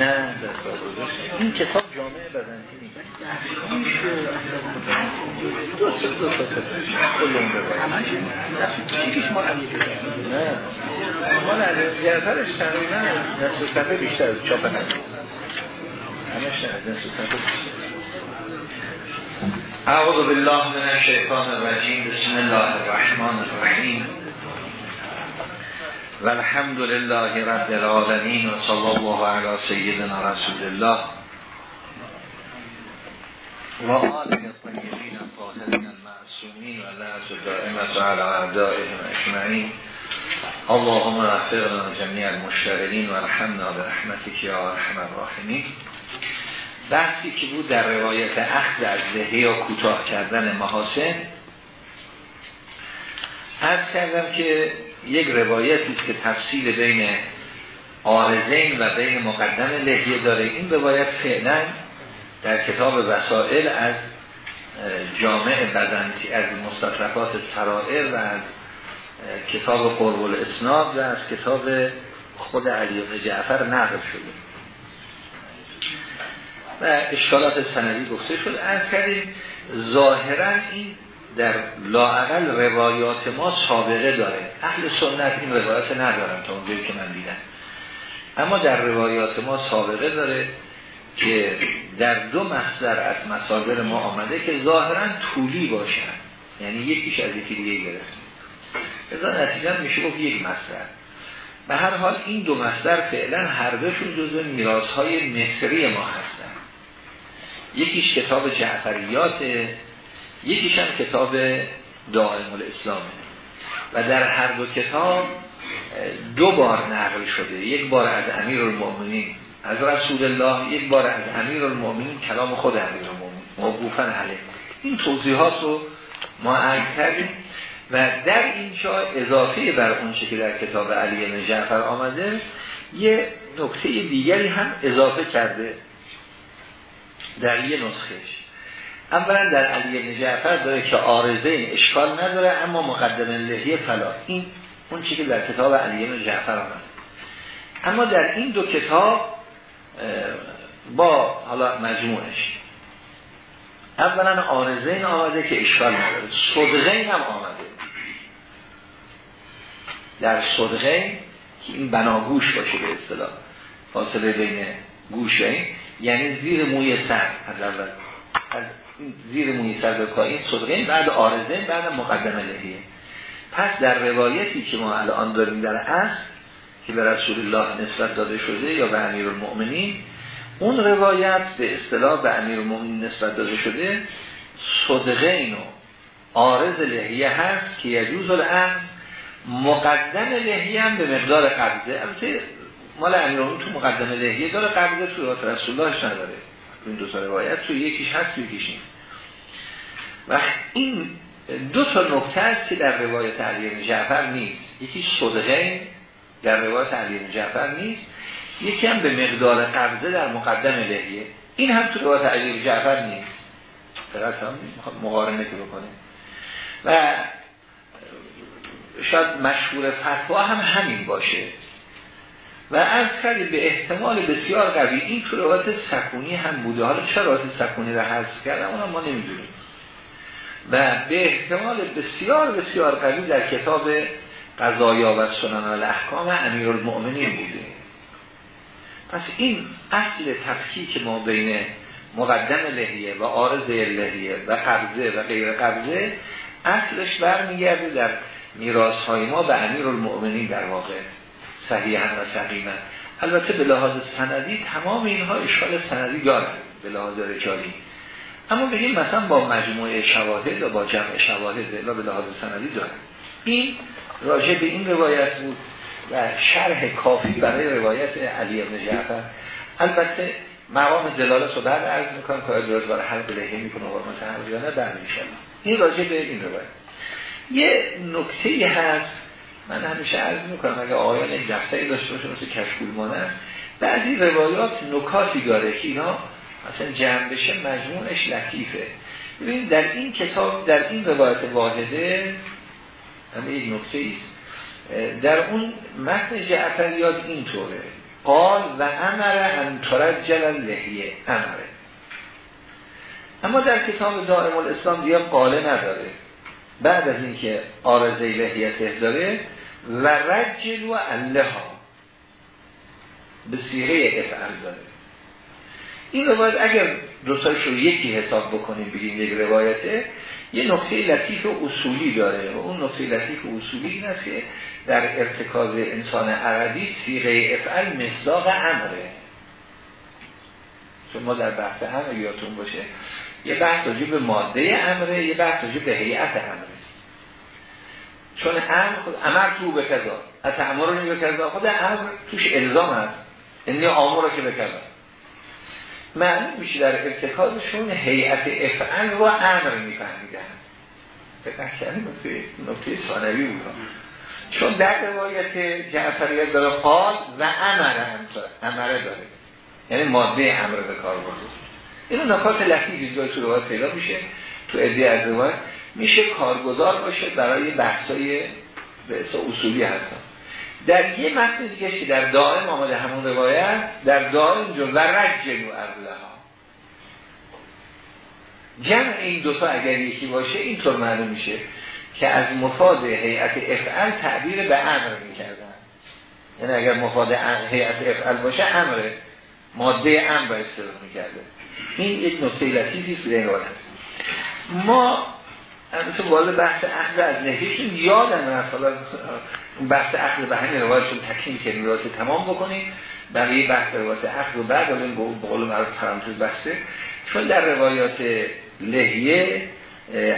نه این کتاب جامعه بزنطینی دو سه دو سه کل اون یکیش ما نه. مال علی جعفرش تقریبا نصف صفحه بیشتر از چاپ ندید همش نه نصف صفحه اعوذ بالله من الشیطان الرجیم. بسم الله الرحمن الرحیم. و الحمد لله رب العالمین و صلی الله علی سیدنا رسول الله و آله الطیبین الطاهرین و علی اعدائهم اجمعین. اللهم اغفر جميع المشتغلین و الحمدنا برحمتك یا ارحم الراحمین. بحثی که بود در روایت اخذ از لحه یا کوتاه کردن محاسن عرض کردم که یک روایتی که تفصیل بین آرزین و بین مقدم لحیه داره. این روایت فعلا در کتاب وسائل از جامع بدنتی از مستطرفات سرائر و از کتاب قرب الاسناد و از کتاب خود علی بن جعفر نقل شده. و اشکالات سندی گفته شد. از کردیم ظاهرا این در لاعقل روایات ما سابقه داره. اهل سنت این روایات ندارن تا اونجایی که من دیدم. اما در روایات ما سابقه داره که در دو مصدر از مصادر ما آمده که ظاهرا طولی باشن یعنی یکیش از یکی دیگه گرفت. ازا نتیجه میشه گفت یک مصدر. به هر حال این دو مصدر فعلا هر دوشون جزء میراث های مصری ما هستن. یکیش کتاب جعفریات یکیش هم کتاب دائم الاسلامه و در هر دو کتاب دو بار نقل شده. یک بار از امیر المؤمنین از رسول الله یک بار از امیر المؤمنین کلام خود امیر المؤمنین موقوفا علیه. این توضیحات رو ما عرض کردیم و در اینجا اضافه بر اون که در کتاب علی بن جعفر آمده یه نکته دیگری هم اضافه کرده در یه نسخهش. اولا در علی بن جعفر داره که آرزه این اشکال نداره اما مقدم لحیه فلا این اون چی که در کتاب علی بن جعفر آمده. اما در این دو کتاب با حالا مجموعش. اولا آرزه این آمده که اشکال نداره. صدقه هم آمده. در صدقه که این بناگوش باشه به اصطلاح. فاصله بین گوشه یعنی زیر موی سر از اول. از زیر موی سر به پایین صدقه بعد آرزه بعد مقدم لحیه پس در روایتی که ما الان داریم در اصل که به رسول الله نسبت داده شده یا به امیر المؤمنین اون روایت به اصطلاح به امیر المؤمنین نسبت داده شده صدقه اینو آرز لحیه هست که یجوز الان مقدم لحیه هم به مقدار قبضه. مال امیرون تو مقدم لحیه داره قبضه تو رسول اللهش نداره این دو تا روایت تو یکیش هست یکیش نیست. و این دو تا نکته است که در روایت علی بن جعفر نیست. یکی صدقه در روایت علی بن جعفر نیست. یکی هم به مقدار قبضه در مقدم لحیه. این هم تو روایت علی بن جعفر نیست. فقط هم مقارنه که بکنه و شاید مشهور فتوا هم همین باشه. و از کردی به احتمال بسیار قوی این تو روایت سکونی هم بوده. حالا چرا روایت سکونی رو حذف کردم اونم ما نمی‌دونیم. و به احتمال بسیار بسیار قوی در کتاب قضایا و سنن و الاحکام امیر المؤمنین بوده. پس این اصل تفکیک ما بین مقدم لحیه و آرز لحیه و قبضه و غیر قبضه اصلش برمیگرده در میراث های ما به امیر المؤمنین در واقع. صحیحا و سقیما البته به لحاظ سندی تمام اینها اشکال سندی دارن به لحاظ رجالی. اما بگیم مثلا با مجموعه شواهد و با جمع شواهد الا به لحاظ سندی دارن این راجع به این روایت بود و شرح کافی برای روایت علی ابن جعفر. البته مقام دلالت رو بعد عرض می‌کنم که درست برای حلق لحیه می‌کنه و متحقیانه بعد میشن این راجع به این روایت. یه نکته هست من همیشه عرض می‌کنم اگه آیان این دفتری داشته باشه مثل کشکول مانه بعضی روایات نکاتی داره که اینا مثلا جمع بشه مجموعش لطیفه. ببینید در این کتاب در این روایت واحده همه یک نکته ایست. در اون متن جعفریات اینطوره. قال و امر ان ترجل لحیه امره. اما در کتاب دائم الاسلام دیگه قاله نداره. بعد از اینکه آرزه لحیته داره و رجل و ها به سیغه افعل داره. این روایت اگر دوتایش رو یکی حساب بکنیم بگیم یک روایته یه نقطه لطیف و اصولی داره و اون نقطه لطیف و اصولی این است که در ارتکاز انسان عربی سیغه افعل مصداق امره. چون ما در بحث هم یادتون باشه یه بحث راجع به ماده امره یه بحث راجع به هیئت امره. چون امر خود امر تو به کذا از امر رو به کذا خود امر توش الزام هست. یعنی امر رو که به معنی میشه در ارتکازشون هیئت افعل رو امر میفهمیدن. فکر کردیم نکته نکته ثانوی بود. چون در روایت جعفریت داره قال و امر امره داره. یعنی ماده امر به کار برده. اینو نکات لطیفی جای تو روایت پیدا میشه. تو ادعای از روایت. میشه کارگزار باشه برای بحثای به اصولی هستن در یه متن دیگه که در دائم آمده همون روایت در دائم جو و رجلو ها جمع این دوتا اگر یکی باشه اینطور معلوم میشه که از مفاد هیئت افعل تعبیر به امر می‌کردن. یعنی اگر مفاد هیئت افعل باشه امره ماده امر استفاده می‌کرده. این یک نکته لطیفی در ما البته وارد بحث عقل از نهیشون یادم رفت حالا بحث عقل به همین روایتشون تکمیل کنیم روایت تمام بکنیم. بقیه بحث روایت عقل و بعد الان به قول معروف پرانتز بحثه چون در روایات لحیه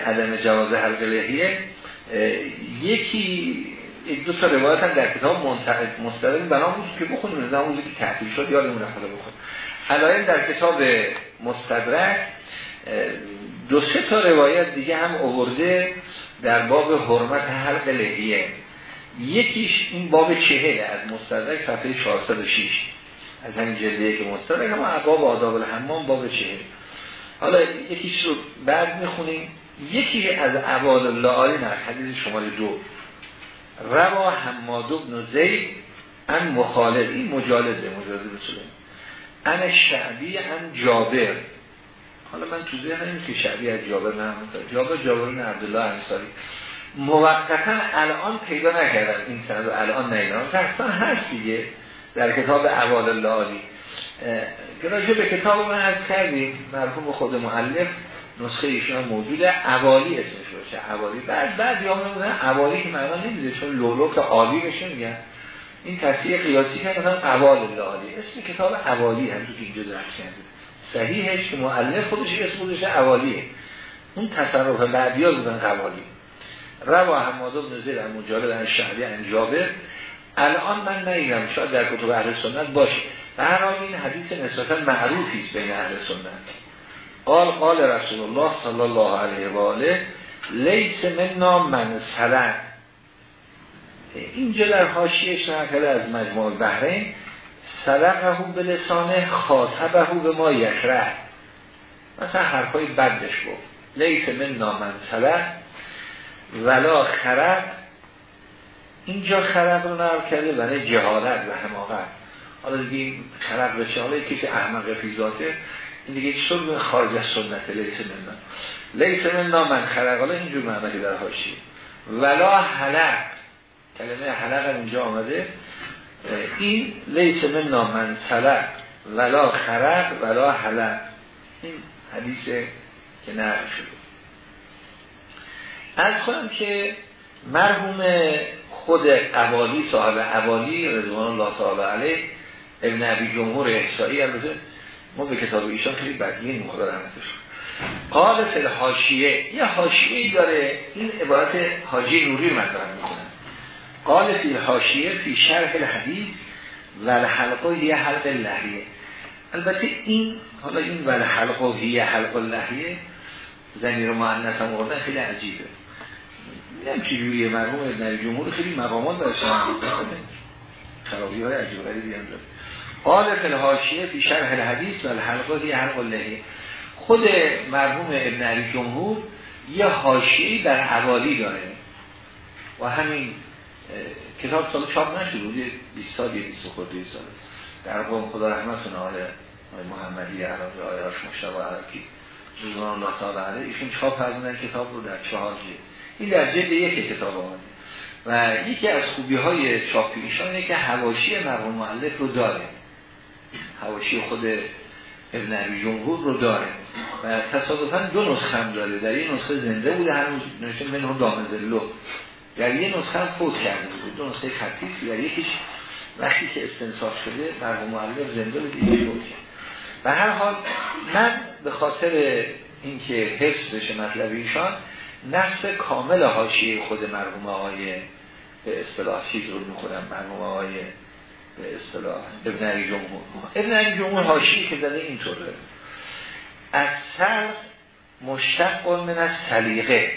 عدم جواز حلق لحیه یکی دو تا روایت هم در کتاب مستقل بنا بود که بخونیم. زمان که تحقیل شد یادمون رفت بخون علایل در کتاب مستدرک دو سه تا روایت دیگه هم اوورده در باب حرمت حلق لحیه یکیش این باب چهل از مستدرک صفحه 406 از همین جلده که مستدرک اما باب آداب الحمام باب چهل. حالا یکیش رو بعد می‌خونیم. یکی از عوال الله نه حدیث شمال دو. روا حماد بن زید ان مخالد. این مجالده مجالده بسلم ان شعبی ان جابر. حالا من تو ذهنم که شعبی از جابر نه جابر جابر عبدالله انصاری. موقتا الان پیدا نکردم این سند الان نیدم. تحصیل هست دیگه در کتاب اول الله که راجع به کتاب من از کردیم. مرحوم خود معلف نسخه ایشون موجوده. اوالی اسمش باشه. اوالی. بعد بعد یا میگن اوالی که معنا نمیده چون لولو که عالی بشه میگن. این تصحیح قیاسی که مثلا اول الله اسم کتاب اوالی هم تو اینجا درست کرده. صحیحش که معلف خودش اسم خودش اولیه اون تصرف بعدی ها بودن قوالی روا حماد بن زید مجالد در شهری انجابه. الان من نیدم شاید در کتب اهل سنت باشه. هر این حدیث نسبتا معروفی است بین اهل سنت. قال قال رسول الله صلی الله علیه و آله لیس منا من سلک اینجا در حاشیه شنکل از مجموع بحرین سلقه به لسانه خاطبه به ما یکره. مثلا حرفای بدش گفت. لیس من نامن سلق ولا خرق اینجا خرق رو نرم کرده برای جهالت و حماقت. حالا دیگه خرق حالا یکی که احمق فیزاته این دیگه چطور خارج از سنت لیس من لیس من نامن خرق حالا اینجور معنی که در هاشی ولا حلق. کلمه حلق اینجا آمده. این لیس من نامن سلق ولا خرق ولا حلق. این حدیث که نقل شده. از کنم که مرحوم خود قوالی صاحب قوالی رضوان الله تعالی علیه ابن عبی جمهور احسایی ما به کتاب ایشان خیلی خدا رحمتش قال فی الحاشیه یه حاشیه داره. این عبارت حاجی نوری مطرح می‌کنه. قال فی الحاشیه فی شرح الحدیث ول حلقه یه حلق لحیه البته این حالا این ول حلقه یه حلق لحیه زمیر معنیس هم آوردن خیلی عجیبه. می‌دونم چجوریه مرحوم ابن جمهور خیلی مقامات داشتن خرابی های عجیب غریبی هم داره. قال فی الحاشیه فی شرح الحدیث ول حلقه یه حلق لحیه خود مرحوم ابن جمهور یه حاشیه‌ای در حوالی داره. و همین کتاب سال چاپ نشده بود 20 سال 20 خورده سال. در قوم خدا رحمتون آقای محمدی عراقی آیاش مشتبه عراقی رضوان الله تعالی علیه. ایشون چاپ فرمودن کتاب رو در چهار جلد. این در جلد یک کتاب آمده. و یکی از خوبی های چاپی ایشان اینه که حواشی مرحوم مؤلف رو داره. حواشی خود ابن عبی جمهور رو داره. و تصادفا دو نسخه هم داره. در یه نسخه زنده بوده هنوز نوشته منو دامزلو در یه نسخه فوت کرده بود. دو نسخه خطیسی در یکیش وقتی که استنساخ شده مرحوم مؤلف زنده بود یکی فوت کرد. و هر حال من به خاطر اینکه حفظ بشه مطلب ایشان نفس کامل حاشیه خود مرحوم آقای به اصطلاح چیز رو می‌خورم مرحوم آقای به اصطلاح ابن علی جمهور. ابن علی جمهور حاشیه که زده اینطوره. از سر مشتق من از سلیقه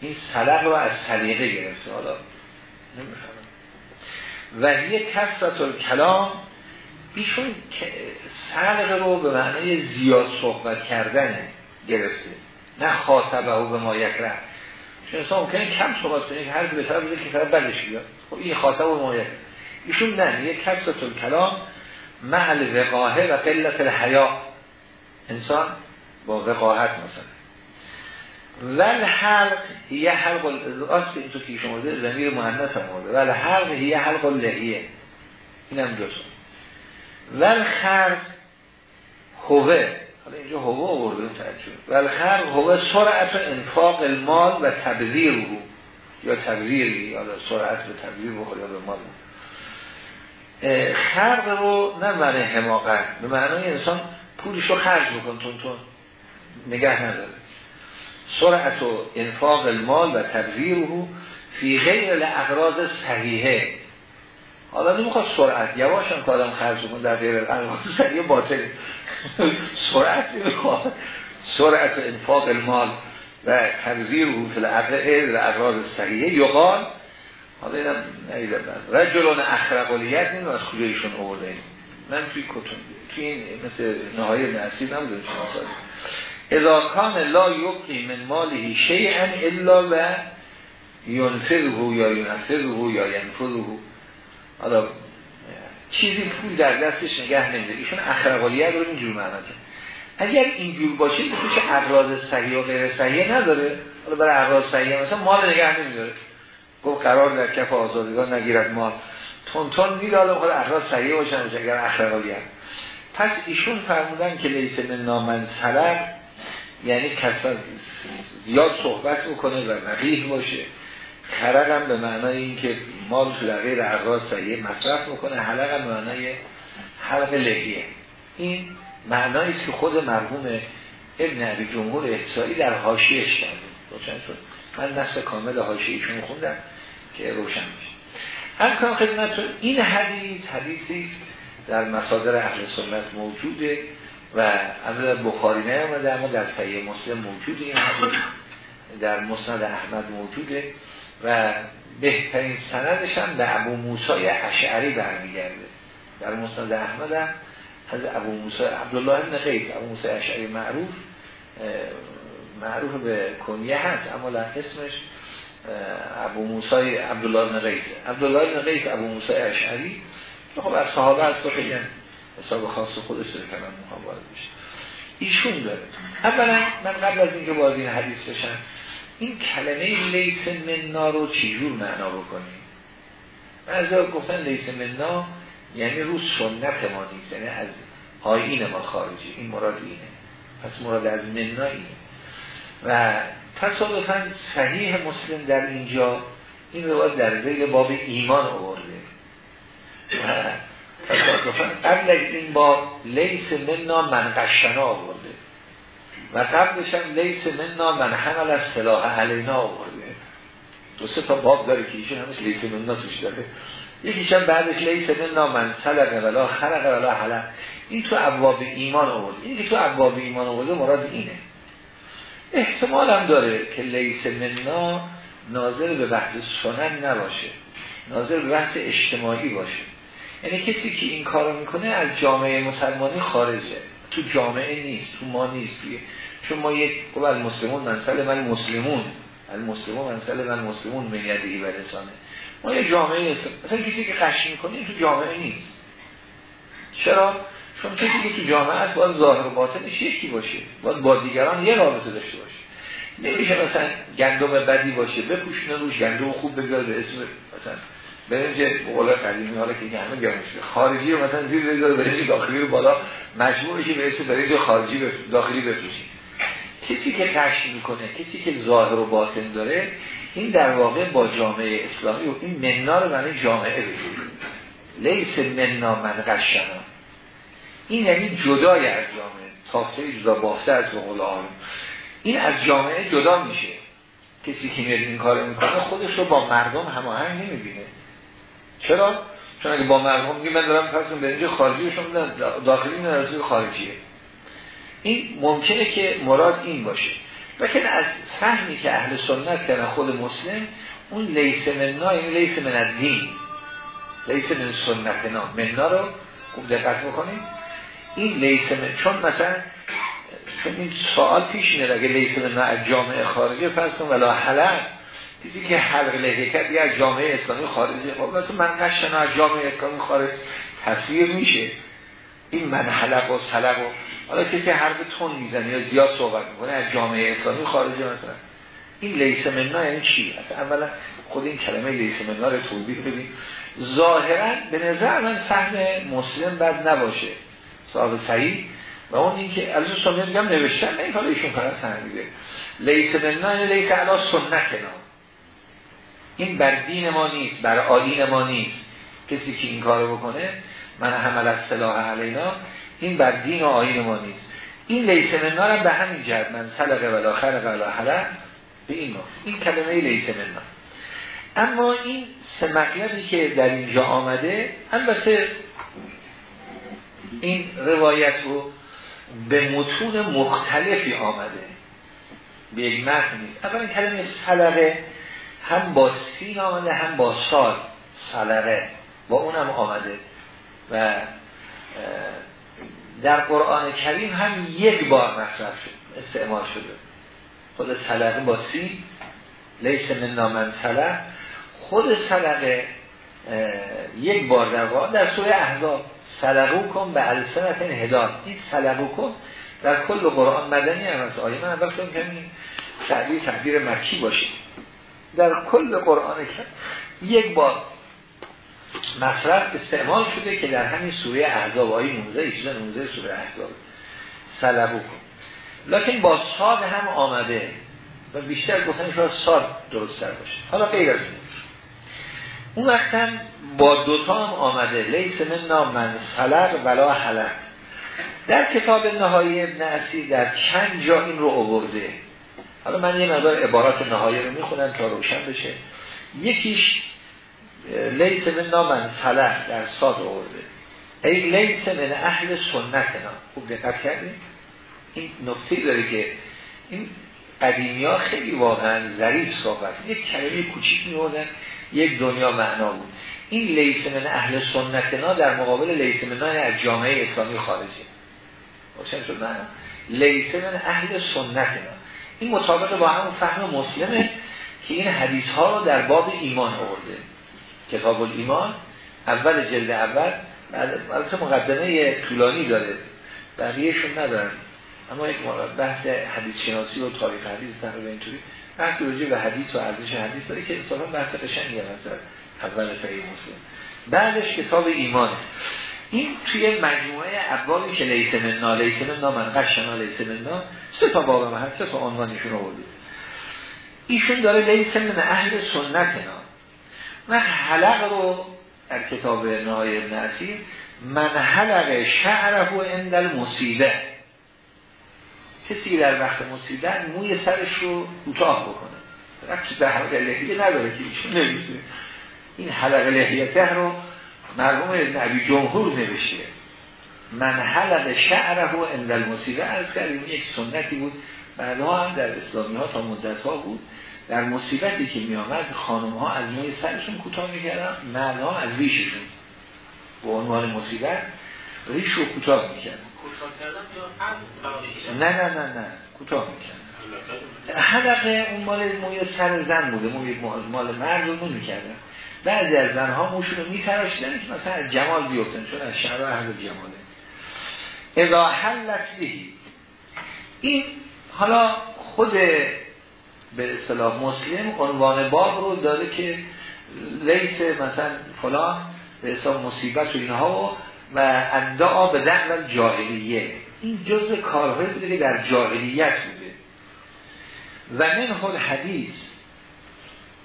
این سلق رو از سلیقه گرفته. حالا نمی‌فهمم. و یه کسرت کلام ایشون سلق رو به معنی زیاد صحبت کردن گرفته. نه خاطبه او به ما یک ره چون انسان ممکنه کم صحبت کنه هر به طرف بزنه که طرف بیاد. خب این خاطبه و ما یک ایشون نه یک کسرت کلام محل وقاهه و قلت الحیا. انسان با وقاحت مثلا. ول حلق یه حلق این تو که شما ده زمیر مهندس هم مورده ول حلق یه حلق لحیه. اینم جز ول خرق هوه. حالا اینجا هوه آورده ترجمه. ول خرق هوه سرعت انفاق المال و تبذیر رو یا تبذیر یا سرعت به تبذیر بخور یا به مال. خرق رو نه معنی حماقت به معنی انسان پولش رو خرج بکن تون تون نگه نداره. سرعت و انفاق المال و رو فی غیر الاغراض صحیحه. حالا نمی‌خواد سرعت. یواش هم که آدم خرج کن در غیر الاغراض صحیحه باطل. سرعت نمی‌خواد. سرعت و انفاق المال و رو فی الاغراض صحیحه. یقال حالا اینم نیدم رجلون اخرقالیت نیم از خوجهشون آورده من توی کتون توی این مثل نهایی نصیب نموده شما اذا لا یبقی من مالی شیئا الا و ینفره یا ینفره یا ینفره حالا چیزی پول در دستش نگه نمیده ایشون اخرقالیت رو اینجور معنا اگر اینجور باشه توش اقراض صحیح و غیر صحیح نداره. حالا برای اقراض صحیح مثلا مال نگه نمیداره. گفت قرار در کف آزادگان نگیرد مال. تون تون میره حالا خود اقراض صحیح باشن اگر اخرقالیت پس ایشون فرمودن که لیس من نامن سلب یعنی کسا زیاد صحبت می‌کنه و نقیه باشه. خرق هم به معنای این که مال در غیر اغراض صحیح مصرف می‌کنه حلق هم معنای حلق لحیه. این معنایی که خود مرحوم ابن عبی جمهور احسایی در حاشیهش کرده. روشن شد؟ من نصف کامل حاشیهشون خوندم که روشن میشه. هر کام خدمتتون این حدیث حدیثی در مصادر اهل سنت موجوده. و از بخاری نیامده اما در صحیح مسلم موجود این حدیث در مسند احمد موجوده و بهترین سندش هم به ابو موسی اشعری برمیگرده. در مسند احمد هم از ابو موسی عبدالله ابن قیس ابو موسی اشعری معروف معروف به کنیه هست اما در اسمش ابو موسی عبدالله ابن قیس عبدالله ابن قیس ابو موسی اشعری. خب از صحابه هست خیلی حساب خاص خودش رو من می‌خوام وارد بشه. ایشون داره. اولا من قبل از اینکه وارد این حدیث بشم این کلمه لیس مننا رو چجور معنا بکنیم؟ از گفتن لیس مننا یعنی رو سنت ما نیست یعنی از آیین ما خارجی. این مراد اینه. پس مراد از مننا اینه. و تصادفا صحیح مسلم در اینجا این روایت در زیر باب ایمان آورده. قبل از این با لیس مننا من قشنا آورده. و قبلش هم لیس مننا من حمل از سلاح علینا آورده. دو سه تا باب داره که ایشون همش لیس مننا توش داره. یکیش هم بعدش لیس مننا من سلق ولا خلق ولا حلق این تو ابواب ایمان آورده. این تو ابواب ایمان آورده مراد اینه. احتمال هم داره که لیس مننا ناظر به بحث سنن نباشه. ناظر به بحث اجتماعی باشه. یعنی کسی که این کارو می‌کنه از جامعه مسلمانی خارجه. تو جامعه نیست تو ما نیست چون ما یک خب مسلمون منسل من مسلمون المسلمون منسل من مسلمون می‌دهی و رسانه. ما یه جامعه مثلا کسی که قش می‌کنه تو جامعه نیست. چرا؟ چون کسی که تو جامعه است باید ظاهر و باطنش یکی باشه. باید با دیگران یه رابطه داشته باشه. نمیشه مثلا گندم بدی باشه بپوشونه روش گندم خوب بگذار به اسم مثلا برنج بقول قدیمی حالا که همه گرمش خارجی رو مثلا زیر بگذار برنج داخلی رو بالا مجموعه که به اسم برنج خارجی داخلی بفروشی. کسی که قش می‌کنه کسی که ظاهر و باطن داره این در واقع با جامعه اسلامی و این مننا رو معنی جامعه بگیریم لیس مننا من قشنا این یعنی جدای از جامعه. تافته جدا بافته از بقول این از جامعه جدا میشه. کسی که میاد این کار می‌کنه خودش رو با مردم هماهنگ نمی‌بینه. چرا؟ چون اگه با مردم میگه من دارم فرض به اینجا خارجی شما داخلی نه خارجیه. این ممکنه که مراد این باشه. لیکن از فهمی که اهل سنت کردن خود مسلم اون لیس مننا این لیس من الدین. لیس من سنتنا. مننا رو خوب دقت بکنید. این لیس من چون مثلا چون این سوال پیش میاد اگه لیس از جامعه خارجی فرض ولا حلق دیدی که حلق لحیه کرد از جامعه اسلامی خارجی. خب مثلا من قشنا از جامعه اسلامی خارج تصویر میشه. این من حلق و سلق و حالا کسی حرف تون می‌زنه یا زیاد صحبت می‌کنه از جامعه اسلامی خارجی مثلا. این لیس مننا یعنی چی؟ اصلا اولا خود این کلمه لیس مننا رو توضیح بدیم. ظاهرا به نظر من فهم مسلم بد نباشه صاحب صحیح. و اون این که از اون میگم نوشتن نه حالا ایشون فقط فهمیده. لیس مننا یعنی لیس علا سنتنا این بر دین ما نیست بر آدین ما نیست. کسی که این کارو بکنه من حمل از صلاح علینا این بر دین و آین ما نیست. این لیس مننا به همین جهت من سلقه ولا خلق ولا حلق به این ما. این کلمه لیس مننا. اما این سه که در اینجا آمده البته این روایت رو به متون مختلفی آمده. به یک متن نیست. اولا کلمه سلقه هم با سین آمده هم با سال سلقه با اونم آمده. و در قرآن کریم هم یک بار مصرف شد استعمال شده. خود سلقه با سی لیس من نامن سلق خود سلقه یک بار در واقع در سوره احزاب سلقو کن به السنت هدان این سلقو کن در کل قرآن مدنی هم از آیه من اول کنم که تعبیر تعبیر مکی باشه. در کل قرآن کریم یک بار مصرف استعمال شده که در همین سوره احزاب آیه 19 18 19 سوره احزاب. سلبو کن. لکن با ساد هم آمده و بیشتر گفتن شاید ساد درست تر باشه. حالا غیر از اون. وقت هم با دوتا هم آمده. لیس من نام من سلق ولا حلق در کتاب نهایی ابن در چند جا این رو آورده. حالا من یه مقدار عبارات نهایی رو می‌خونم تا روشن بشه. یکیش لیس من نامن صلح در ساد آورده. ای لیس من اهل سنتنا خوب دقت کردیم این نقطه داره که این قدیمی ها خیلی واقعا ظریف صحبت. یک کلمه کوچیک میوردن یک دنیا معنا بود. این لیس من اهل سنتنا در مقابل لیس من از جامعه اسلامی خارجی روشن شد من لیس من اهل سنتنا این مطابق با همون فهم مسلمه که این حدیث ها رو در باب ایمان آورده. کتاب ایمان اول جلد اول البته مقدمه طولانی داره. بقیهشون ندارن. اما یک بحث حدیث شناسی و تاریخ حدیث تقریبا اینطوری. بحث راجع به حدیث و ارزش حدیث داره که اصلا بحث قشنگی مثلا اول صحیح مسلم. بعدش کتاب ایمان این توی مجموعه ابوابی که لیس مننا لیس مننا من قشنا لیس مننا سه تا باب هست سه تا عنوانشون آورده ایشون داره لیس من اهل سنتنا و حلق رو در کتاب نهای ابن من حلق شعره و اندل مصیبه کسی در وقت مصیبت موی سرش رو کوتاه بکنه. رفت در حلق لحیه نداره که ایشون نمیشه این حلق لحیته رو مرموم نبی جمهور نوشته من حلق شعره و اندل مصیبه از کردیم یک سنتی بود. بعدها هم در اسلامی ها تا مدت ها بود. در مصیبتی که می آمد خانم ها از موی سرشون کوتاه می‌کردن مرد ها از ریششون. به عنوان مصیبت ریش رو کوتاه می‌کردن. نه نه نه نه. کوتاه می‌کردن. حلقه. اون مال موی سر زن بوده. موی مال مرد رو نمی کردن بعضی از زنها موشون رو میتراشیدن که مثلا جمال بیفتن چون از شهر اهل جماله. اذا حلت بهی. این حالا خود به اصطلاح مسلم عنوان باب رو داره که لیس مثلا فلان به حساب مصیبت و اینها و و اندعا به دعوت جاهلیه. این جزء کارهای بوده که در جاهلیت بوده. و من حدیث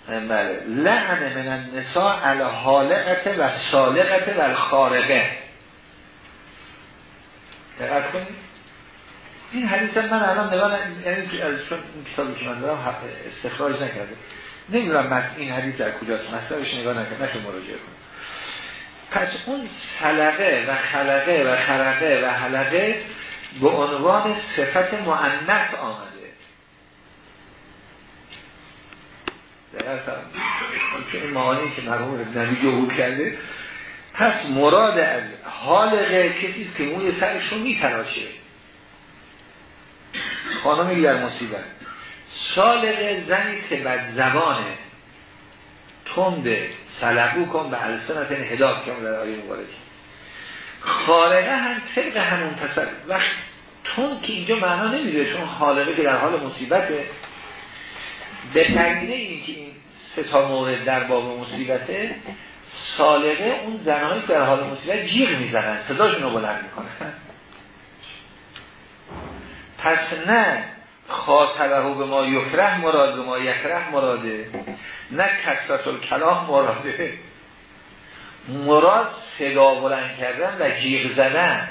بله. لعن من النساء علی حالقت و سالقت و خارقه دقت کنید. این حدیث من الان نگاه یعنی از چون این کتابی که من دارم استخراج نکرده. نمی‌دونم من این حدیث در کجاست. مطلبش نگاه نکرد نشه مراجعه کنم پس اون سلقه و خلقه و خرقه و حلقه به عنوان صفت معنت آمده. که این معانی که مرحوم نبی جهود کرده پس مراد از حالقه کسی که موی سرش رو میتراشه. خانمی در مصیبت. سالقه زنی که بر زبانه تنده سلبو کن به السنت هداد که در آیه مبارک. خارقه هم طبق همون تصد وقت تون که اینجا معنا نمیده چون خالقه که در حال مصیبته. به تقدیره این که این سه تا مورد در باب مصیبته سالقه اون زنهایی در حال مصیبت جیغ می‌زنن صداشون رو بلند می‌کنن. پس نه خاطبه به ما یکره مراد ما یکره مراده نه کسرت الکلام مراده. مراد صدا بلند کردن و جیغ زدن.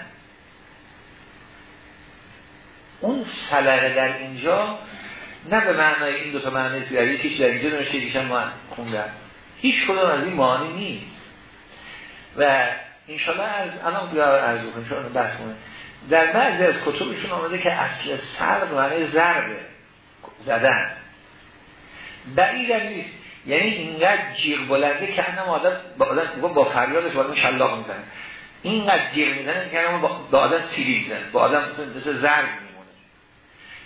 اون سلقه در اینجا نه به معنای این دوتا معنی در یکیش در اینجا نوشته دیشن ما خوندن هیچ کدوم از این معانی نیست. و انشالله از الان بیار عرض کنیم چون بحث در بعضی از کتبشون آمده که اصل سرق معنی ضربه زدن. بعید نیست. یعنی اینقدر جیغ بلنده که انم آدم با آدم با فریادش با آدم شلاق می‌زنه. اینقدر جیغ می‌زنه که انم با آدم سیری می‌زنه. با آدم مثل میمونه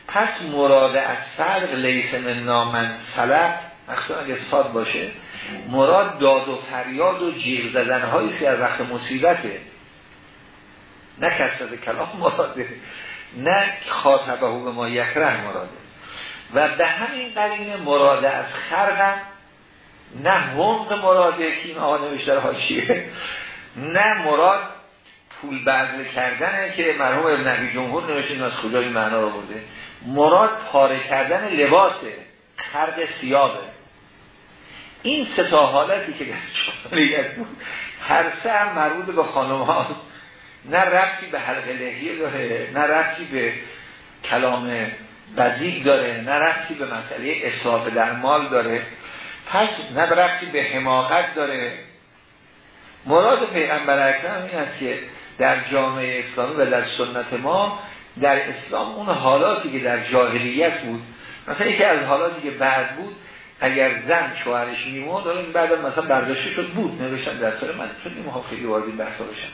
پس مراد از سرق لیس من نامن سلب مخصوصا اگه ساد باشه مراد داد و فریاد و جیغ زدن هایی که از وقت مصیبته. نه کلام مراده نه خاطبه به ما یکره مراده. و به همین قرینه مراده از خرقم نه حمق مراده که این آقا نوشتر حاشیه نه مراد پول بذل کردنه که مرحوم ابن نبی جمهور نوشته از این معنا رو برده مراد پاره کردن لباسه خرق سیابه این ستا حالتی که در بود هر سه هم مربوط به خانم هاست نه ربطی به حلق لحیه داره نه ربطی به کلام بزیگ داره نه ربطی به مسئله اصلاف در مال داره. پس نه ربطی به حماقت داره. مراد پیغمبر اکرم این است که در جامعه اسلامی و در سنت ما در اسلام اون حالاتی که در جاهلیت بود مثلا یکی از حالاتی که بعد بود اگر زن شوهرش میمون داره بعد مثلا برداشته شد بود نوشتن در سال من چون این خیلی وارد این بحثا بشن.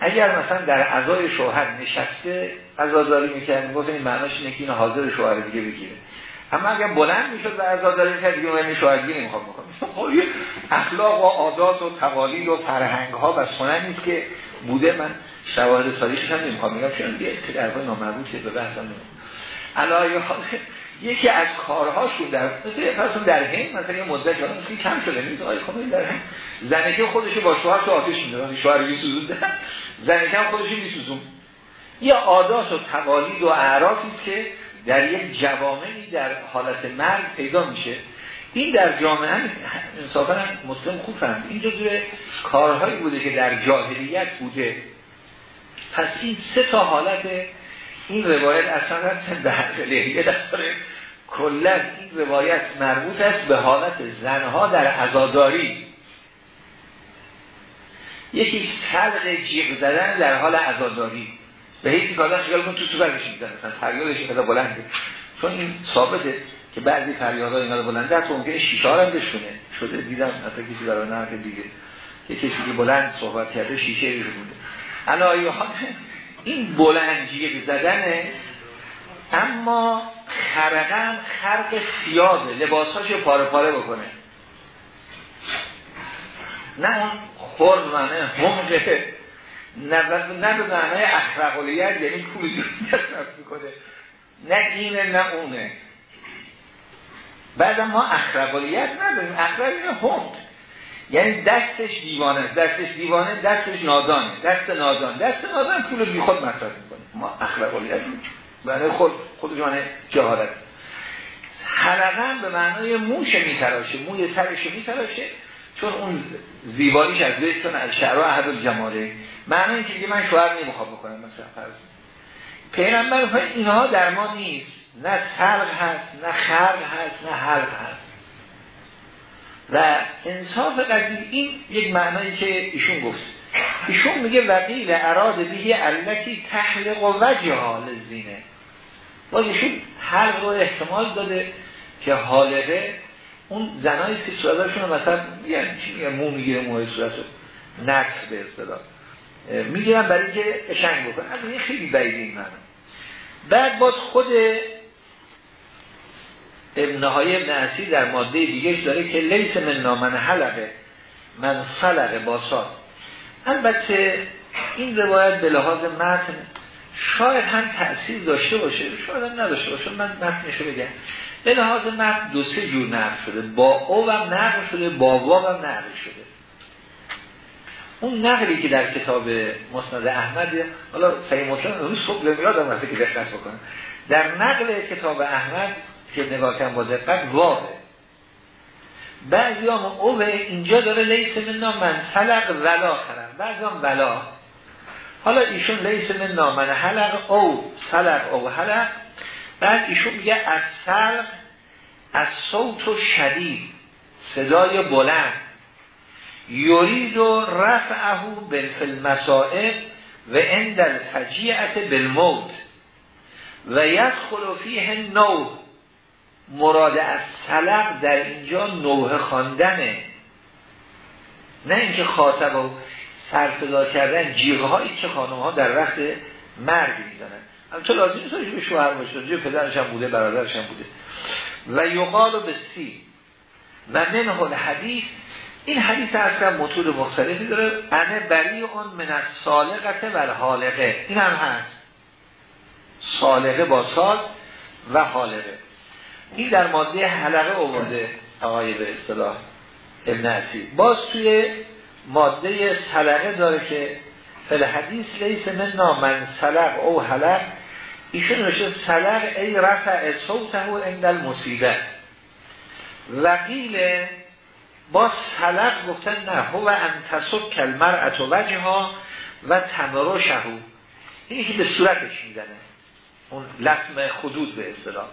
اگر مثلا در عزای شوهر نشسته عزاداری می‌کرد می‌گفت این معناش اینه که این حاضر شوهر دیگه بگیره. اما اگر بلند می‌شد و عزاداری کرد دیگه من شوهر دیگه نمی‌خوام بکنم خب اخلاق و عادات و تقالید و فرهنگ ها و سنن نیست که بوده. من شواهد تاریخش هم نمی‌خوام میگم چون دیگه حرفای نامربوطه به بحثم علایه یکی از کارهاشون در مثلا در هند مثلا یه مدت جان مثلا کم شده نیست آقای خمینی در هند. زنکه خودش با شوهر تو آتش میده شوهر میسوزونده زنکه هم خودش میسوزون. یه عادات و تقالید و اعرافی که در یک جوامعی در حالت مرگ پیدا میشه. این در جامعه انصافا مسلم خوب فهمد این جزو کارهایی بوده که در جاهلیت بوده. پس این سه تا حالت این روایت اصلا به حق لحیه داره کلا این روایت مربوط است به حالت زنها در عزاداری. یکی سرق جیغ زدن در حال عزاداری. به که آدم خیال کن تو تو برگش میزن مثلا فریادش اینقدر بلنده. چون این ثابته که بعضی فریادها اینقدر بلنده حتی ممکنه شیشه هم بشونه. شده دیدم مثلا کسی برای نه دیگه. یه کسی که بلند صحبت کرده شیشه بوده. علایه این بلندی زدنه اما خرقم خرق سیاده لباساشو پاره پاره بکنه. نه اون خورد معنی همقه نه به معنی اخرقلیت یعنی کوی می‌کنه. نه اینه نه اونه. بعد ما اخرقلیت نداریم. اخرق اینه همق یعنی دستش دیوانه دستش دیوانه دستش نادانه دست نادان. دست نادان پول بی خود مصرف می‌کنه. ما اخلاقیت برای خود خود جانه جهالت. حلقا به معنای موش میتراشه موی سرش میتراشه چون اون زیباییش از چون از شعرها احد الجماله معنی اینکه که من شوهر نمی‌خواد بکنم مثلا فرض. پیغمبر اینها در ما نیست. نه سرق هست نه خرق هست نه حلق هست. و انصاف قضیه این یک معنایی که ایشون گفت. ایشون میگه وقیل اراد بهی علتی تحلق و وجه حال زینه. باز ایشون حلق رو احتمال داده که حالقه اون زنایی که صورتشون مثلا یعنی چی میگه؟ مو می‌گیره موهای صورت نقص به اصطلاح. می‌گیرن برای که اشنگ بکن از این خیلی بعید این معنی. بعد باز خود ابن های ابن در ماده دیگه داره که لیس من نامن حلقه من صلقه باساد البته این روایت به لحاظ متن شاید هم تأثیر داشته باشه شاید هم نداشته باشه من متنشو بگم. به لحاظ متن دو سه جور نقل شده با او هم نقل شده با واو هم نقل شده. اون نقلی که در کتاب مسند احمد حالا صحیح مسلم اون صبح یادم رفته که دقت بکنم در نقل کتاب احمد که نگاه کن با دقت واقع بعضی هم اوه اینجا داره لیس من من حلق ولا خرم بعضی هم ولا. حالا ایشون لیس من من حلق او سلق او حلق. بعد ایشون میگه از سلق از صوت و شدید صدای بلند. یورید و رفعهو بالفل مسائب و اندل الفجیعت بالموت. و یدخل فیه نو مراد از سلق در اینجا نوه خواندنه. نه اینکه خاطب و سرفضا کردن جیغه هایی که خانم ها در وقت مرگ می‌زنن. تو لازم نیست به شوهر جو پدرش هم بوده برادرش هم بوده. و یقال به سی. و منه حدیث این حدیث اصلا مطور مختلفی داره. انه بری اون من از سالقته و حالقه این هم هست. سالقه با سال و حالقه. این در ماده حلقه آورده آقای به اصطلاح ابن باز توی ماده سلقه داره که فل حدیث لیس من من سلق او حلق. ایشون نوشته سلق ای رفع صوته و اندل مصیبه وقیل با سلق گفتن نه هو انتصب کلمرعت و وجه ها و تمرشهو. اینی که به صورتش می‌زنه. اون لطم خدود به اصطلاح.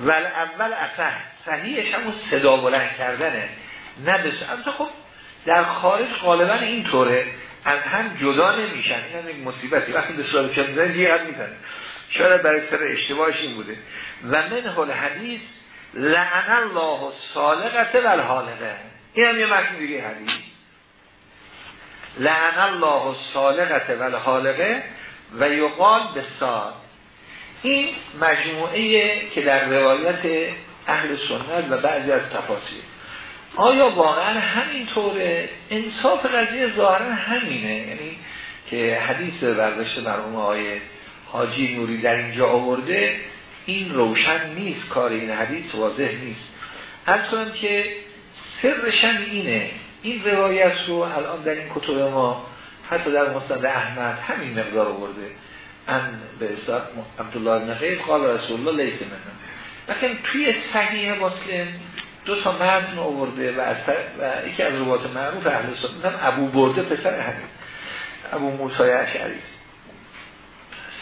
ول اول اصح صحیحش همون صدا بلند کردنه نه بس خب در خارج غالبا اینطوره. از هم جدا نمیشن. این هم یک مصیبتی. وقتی به صورت چه می‌زنه یه قد می‌زنه شاید برای سر اشتباهش این بوده. و من حال حدیث لعن الله سالقته و الحالقه این هم یه متن دیگه حدیث. لعن الله سالقته و الحالقه و یقال به سال این مجموعه که در روایت اهل سنت و بعضی از تفاصیل آیا واقعا همینطوره؟ انصاف قضیه ظاهرا همینه. یعنی که حدیث برداشت مرحوم آقای حاجی نوری در اینجا آورده این روشن نیست کار این حدیث واضح نیست. از کنم که سرشن اینه. این روایت رو الان در این کتب ما حتی در مستند احمد همین مقدار آورده. ان به اصلاح عبدالله بن قال رسول الله لیس منم لیکن توی صحیح مسلم دو تا متن آورده و, از و یکی از روات معروف اهل سنت ابو برده پسر همین ابو موسی اشعری.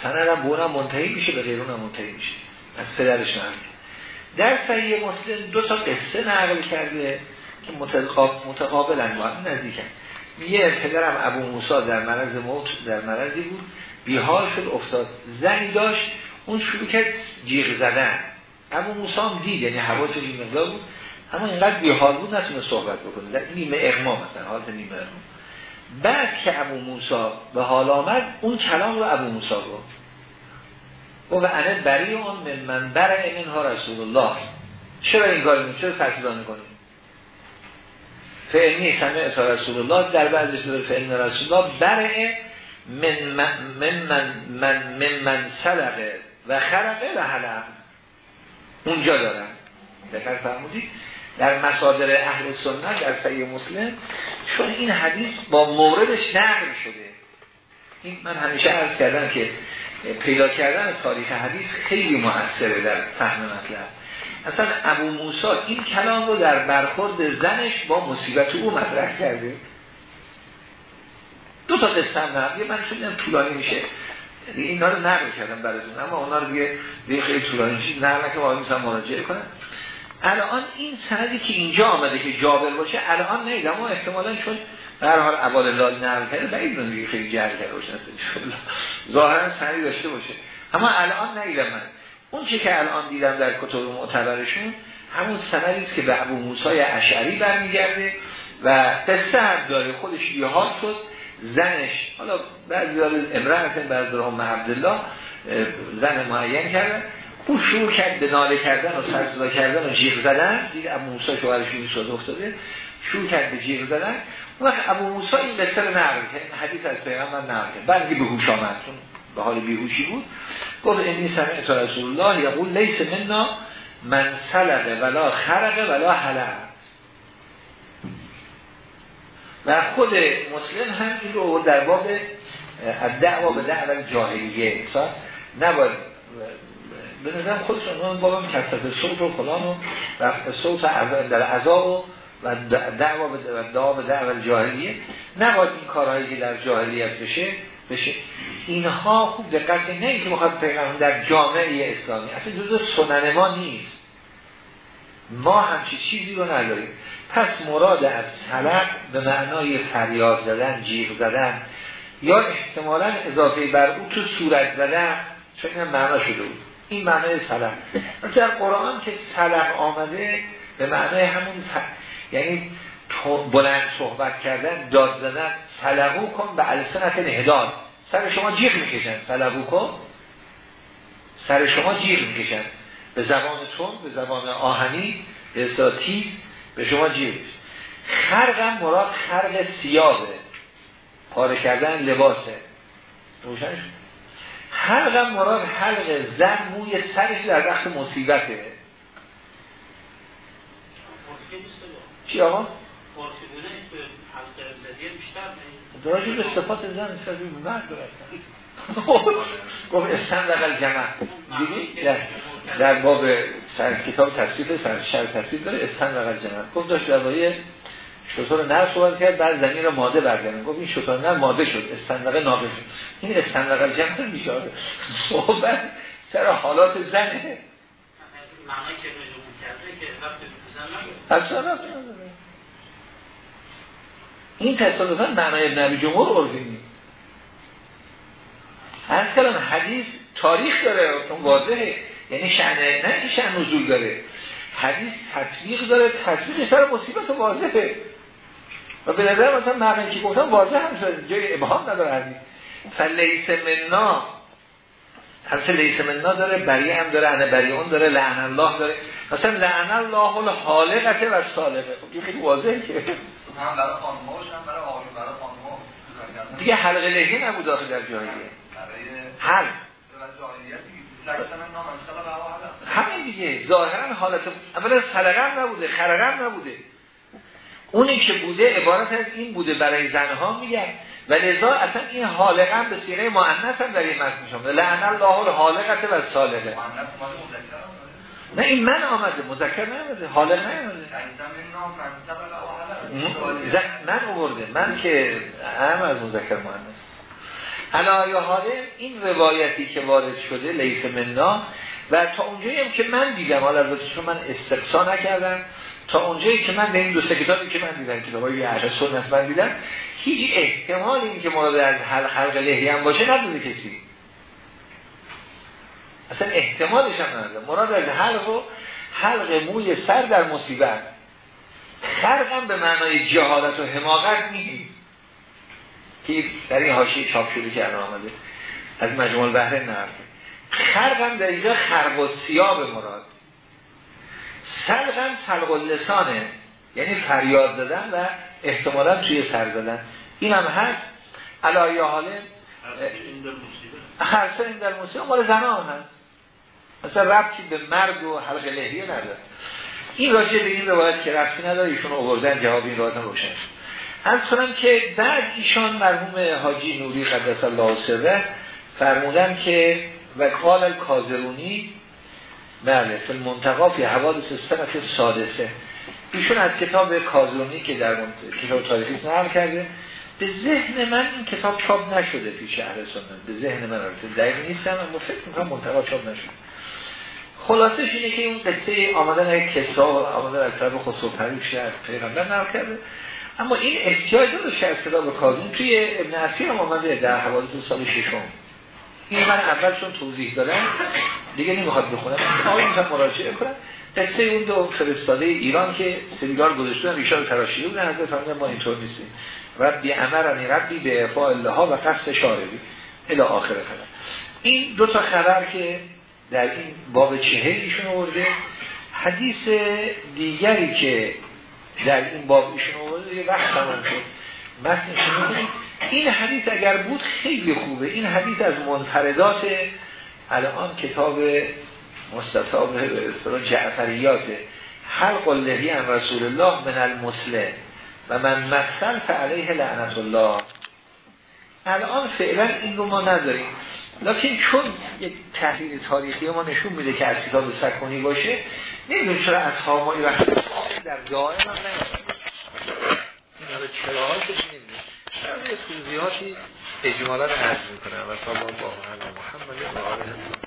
سندم به منتهی میشه به غیرون منتهی میشه. از پدرش نقل در صحیح مسلم دو تا قصه نقل کرده که متقابل انواع نزدیکن. میگه پدرم ابو موسی در مرض موت در مرضی بود. بیحال شد افتاد. زنی داشت اون شروع کرد جیغ زدن. ابو موسی هم دید یعنی حواس این مقدار بود. اما اینقدر بیحال بود نتونه صحبت بکنه. در نیمه اغما مثلا حالت نیمه اغما بعد که ابو موسی به حال آمد اون کلام رو ابو موسی گفت. و انه بری اون من برای اینها رسول الله. چرا این کاری چرا سرکیزان کنیم فعنی سمع رسول الله در بعضی داره فعن رسول الله برعه من من من من من, من سلقه و خرقه و حلق. اونجا دارن. دقیق فرمودید. در مصادر اهل سنت در صحیح مسلم چون این حدیث با موردش نقل شده. این من همیشه عرض کردم که پیدا کردن تاریخ حدیث خیلی موثره در فهم مطلب. اصلا ابو موسا این کلام رو در برخورد زنش با مصیبت او مطرح کرده. دو تا قصه هم یه من شدیم طولانی میشه. اینا رو نقل کردم براتون اما اونا رو دیگه دیگه خیلی طولانی میشه. نقل که واقعا می‌تونم مراجعه کنم. الان این سندی که اینجا آمده که جابر باشه الان نیدم. اما احتمالا چون در حال اول لال نقل کرده بعید دیگه خیلی جر کرده باشه ظاهرا سندی داشته باشه. اما الان نیدم من. اون چه که الان دیدم در کتب معتبرشون همون سندی که به ابو موسی اشعری برمیگرده و قصه هم داره. خودش یهاد شد. زنش حالا بعضی داره امرأت بعضی داره ام عبدالله زن معین کردن او شروع کرد به ناله کردن و سرصدا کردن و جیغ زدن. دیگه ابو موسی شوهرش این افتاده. شروع کرد به جیغ زدن. اون وقت ابو موسی این قصه رو نقل کرد. حدیث از پیغمبر نقل کرد. بعد به هوش آمد به حال بیهوشی بود گفت اینی سمعت رسول الله یقول لیس منا من سلقه ولا خرقه ولا حلق و خود مسلم هم این رو در باب دعوا به دعوا جاهلیه نباید. به نظرم خودشون اون بابا کسرت صوت و فلان و صوت در عذاب و و دعوا به دعوا به دعوا جاهلیه. نباید این کارهایی که در جاهلیت بشه بشه. اینها خوب دقت نه که مخاطب پیغمبر در جامعه اسلامی. اصلا جزء سنن ما نیست. ما همچی چیزی رو نداریم. پس مراد از طلب به معنای فریاد زدن جیغ زدن یا احتمالا اضافه بر او تو صورت زدن چون این معنا شده بود. این معنای سلب در قرآن که سلب آمده به معنای همون یعنی بلند صحبت کردن داد زدن سلبو کن به السنت نهداد سر شما جیغ می‌کشن. سلبو کن. سر شما جیغ می‌کشن. به زبان تون به زبان آهنی به به شما جیغ خرقم مراد خرق سیابه پاره کردن لباسه. روشنش حلق مراد حلق زن موی سرش در وقت مصیبته. چی آقا؟ راجع به صفات زن سازی مرد گفت استن جمع. دیدی؟ در, باب سر کتاب تصریف سر شر تصریف داره استن لقل جمع گفت داشت در شطور نر صحبت کرد بعد زمین رو ماده برگردن گفت این شطور نر ماده شد استندقه ناقه شد. این استندقه جمع میشه صحبت سر حالات زنه. اصلا این تصادفا معنای نبی جمهور اردینی از کلام حدیث تاریخ داره اون واضحه. یعنی شعنه نه این شعن نزول داره. حدیث تطبیق داره تطبیق سر مصیبت واضحه. و به نظر مثلا معنی که گفتم واضح هم شد جای ابهام نداره حدیث. فلیس مننا حضرت لیس مننا داره بری هم داره انه بری اون داره لعن الله داره. مثلا لعن الله الحالقته و سالقه خب خیلی واضحه که. دیگه حلقه لحیه نبود داخل در جاهیه حل همین دیگه. ظاهرا حالت اولا سلقه هم نبوده خرقه هم نبوده. اونی که بوده عبارت از این بوده برای زنها میگن. و لذا اصلا این حالقه به سیغه مؤنث هم در این متن میشم لعن الله الحالقه و سالقه نه این من آمده مذکر نمیده حالق نمیده من آورده من که هم از مذکر مؤنث. حالا یا حاله این روایتی که وارد شده لیس مننا و تا اونجایی هم که من دیدم حالا چون من استقصا نکردم تا اونجایی که من به این دو کتابی که من دیدم کتاب های اهل سنت من دیدم هیچ احتمال این که مراد از حلق لحی هم باشه نداده کسی. اصلا احتمالش هم نداده. مراد از حلق و حلق موی سر در مصیبت. خرق هم به معنای جهالت و حماقت نیست. که در این حاشیه چاپ شده که آمده. از مجموع بهره نرده خرق هم در اینجا خرق و سیاب مراد. سلقم سلق لسانه یعنی فریاد دادن و احتمالا توی سر زدن. این هم هست. علایه حاله هرسه این در موسیقی مال زنان هست. مثلا ربطی به مرد و حلق لحیه نداره. این راجع به این روایت که ربطی نداره ایشون اووردن جواب این روایت روشن از کنم که بعد ایشان مرحوم حاجی نوری قدس الله سره فرمودن که و قال کازرونی بله فی المنتقا فی حوادث سنت سادسه ایشون از کتاب کازرونی که در کتاب تاریخی نقل کرده به ذهن من این کتاب چاپ نشده پیش اهل سنت. به ذهن من البته دقیق نیستم اما فکر می‌کنم منتقا چاپ نشده. خلاصش اینه که این قصه آمدن کسا و آمدن از طرف خسرو از پیغمبر کرده. اما این احتیاج داره از به کازون توی ابن عصیر هم آمده در حوادث سال ششم. این من اول چون توضیح دادم دیگه نمی‌خواد بخونم. آقای می‌خواد مراجعه کنم. قصه اون دو فرستاده ایران که سیگار گذاشتن ریشا رو تراشیده بودن حضرت فرمودن ما اینطور نیستیم. ربی امرنی ربی به افاء الله و قصد شاربی الی آخر خبر. این دو تا خبر که در این باب چهل ایشون آورده حدیث دیگری که در این باب ایشون آورده یه وقت تمام شد. متنش این حدیث اگر بود خیلی خوبه. این حدیث از منفردات الان کتاب مستطاب جعفریات. حلق اللهی عن رسول الله من المسلم. و من مثل فعلیه لعنت الله. الان فعلا این رو ما نداریم. لیکن چون یک تحلیل تاریخی ما نشون میده که از کتاب سکونی باشه نمی‌دونم چرا از هامایی وقت در دائم هم نمی‌دونم این رو چرا هاشش نمی‌دونم یه توضیحاتی اجمالا رو عرض می‌کنم؟ و صلی الله علیه محمد و آله